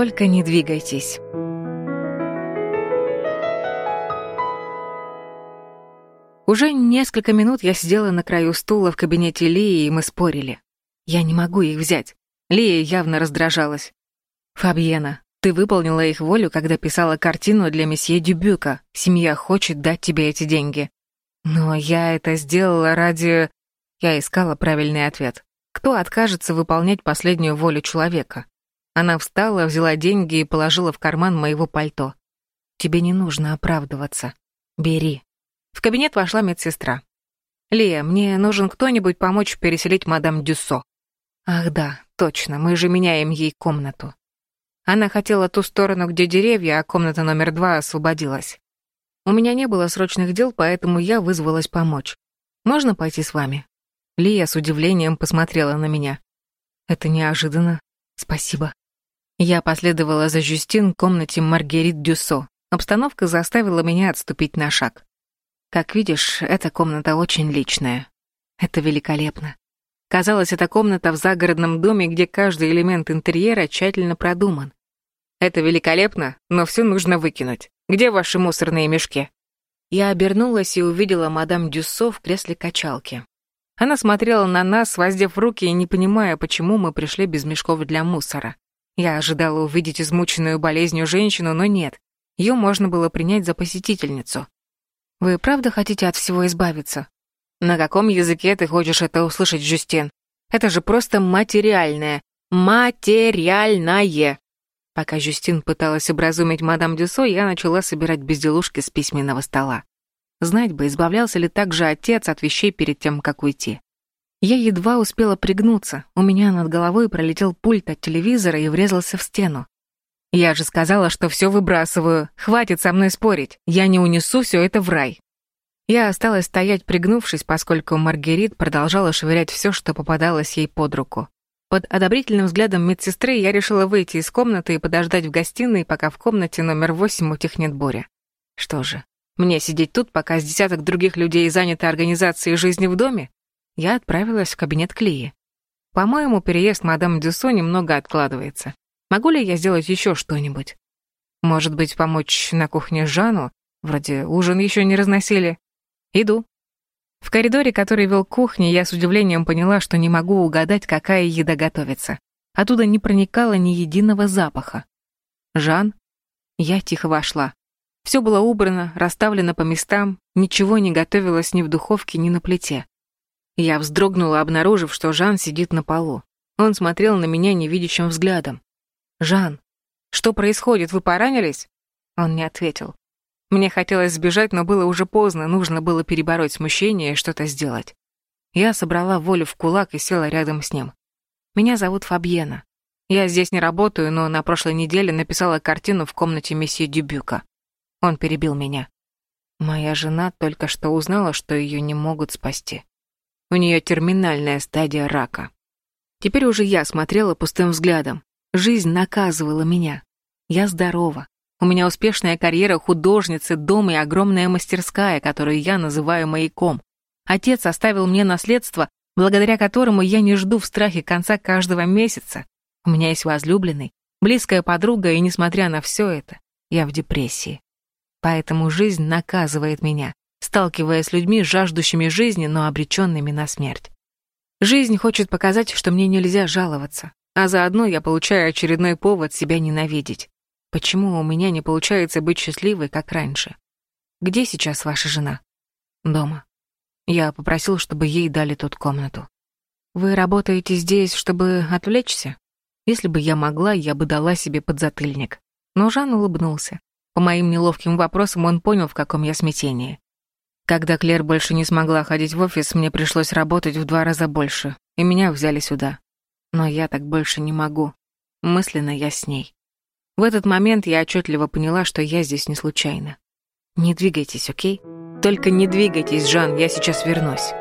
Только не двигайтесь. Уже несколько минут я сидела на краю стула в кабинете Лии, и мы спорили. Я не могу их взять. Лия явно раздражалась. «Фабьена, ты выполнила их волю, когда писала картину для месье Дюбюка. Семья хочет дать тебе эти деньги. Но я это сделала ради...» Я искала правильный ответ. Кто откажется выполнять последнюю волю человека? Она встала, взяла деньги и положила в карман моего пальто. «Тебе не нужно оправдываться. Бери». В кабинет вошла медсестра. «Лия, мне нужен кто-нибудь помочь переселить мадам Дюссо». «Ах да, точно, мы же меняем ей комнату». Она хотела ту сторону, где деревья, а комната номер два освободилась. У меня не было срочных дел, поэтому я вызвалась помочь. «Можно пойти с вами?» Лия с удивлением посмотрела на меня. «Это неожиданно. Спасибо». Я последовала за Жюстин в комнате Маргерит Дюссо. Обстановка заставила меня отступить на шаг. Как видишь, эта комната очень личная. Это великолепно. Казалось, это комната в загородном доме, где каждый элемент интерьера тщательно продуман. Это великолепно, но все нужно выкинуть. Где ваши мусорные мешки? Я обернулась и увидела мадам Дюссо в кресле качалки. Она смотрела на нас, воздев руки и не понимая, почему мы пришли без мешков для мусора. Я ожидала увидеть измученную болезнью женщину, но нет. Ее можно было принять за посетительницу. «Вы правда хотите от всего избавиться?» «На каком языке ты хочешь это услышать, Жюстин? Это же просто материальное. Материальное!» Пока Жюстин пыталась образумить мадам Дюсо, я начала собирать безделушки с письменного стола. Знать бы, избавлялся ли также отец от вещей перед тем, как уйти. Я едва успела пригнуться, у меня над головой пролетел пульт от телевизора и врезался в стену. Я же сказала, что все выбрасываю, хватит со мной спорить, я не унесу все это в рай. Я осталась стоять, пригнувшись, поскольку Маргерит продолжала швырять все, что попадалось ей под руку. Под одобрительным взглядом медсестры я решила выйти из комнаты и подождать в гостиной, пока в комнате номер восемь утихнет буря. Что же, мне сидеть тут, пока с десяток других людей заняты организацией жизни в доме? Я отправилась в кабинет Клеи. По-моему, переезд мадам Дюсо немного откладывается. Могу ли я сделать еще что-нибудь? Может быть, помочь на кухне Жану? Вроде ужин еще не разносили. Иду. В коридоре, который вел к кухне, я с удивлением поняла, что не могу угадать, какая еда готовится. Оттуда не проникало ни единого запаха. Жан? Я тихо вошла. Все было убрано, расставлено по местам, ничего не готовилось ни в духовке, ни на плите. Я вздрогнула, обнаружив, что Жан сидит на полу. Он смотрел на меня невидящим взглядом. «Жан, что происходит? Вы поранились?» Он не ответил. Мне хотелось сбежать, но было уже поздно, нужно было перебороть смущение и что-то сделать. Я собрала волю в кулак и села рядом с ним. «Меня зовут Фабьена. Я здесь не работаю, но на прошлой неделе написала картину в комнате месье Дюбюка. Он перебил меня. Моя жена только что узнала, что ее не могут спасти. У нее терминальная стадия рака. Теперь уже я смотрела пустым взглядом. Жизнь наказывала меня. Я здорова. У меня успешная карьера художницы, дом и огромная мастерская, которую я называю маяком. Отец оставил мне наследство, благодаря которому я не жду в страхе конца каждого месяца. У меня есть возлюбленный, близкая подруга, и несмотря на все это, я в депрессии. Поэтому жизнь наказывает меня сталкиваясь с людьми, жаждущими жизни, но обреченными на смерть. Жизнь хочет показать, что мне нельзя жаловаться, а заодно я получаю очередной повод себя ненавидеть. Почему у меня не получается быть счастливой, как раньше? Где сейчас ваша жена? Дома. Я попросил, чтобы ей дали тут комнату. Вы работаете здесь, чтобы отвлечься? Если бы я могла, я бы дала себе подзатыльник. Но Жан улыбнулся. По моим неловким вопросам он понял, в каком я смятении. Когда Клер больше не смогла ходить в офис, мне пришлось работать в два раза больше, и меня взяли сюда. Но я так больше не могу. Мысленно я с ней. В этот момент я отчетливо поняла, что я здесь не случайно. Не двигайтесь, окей? Только не двигайтесь, Жан, я сейчас вернусь.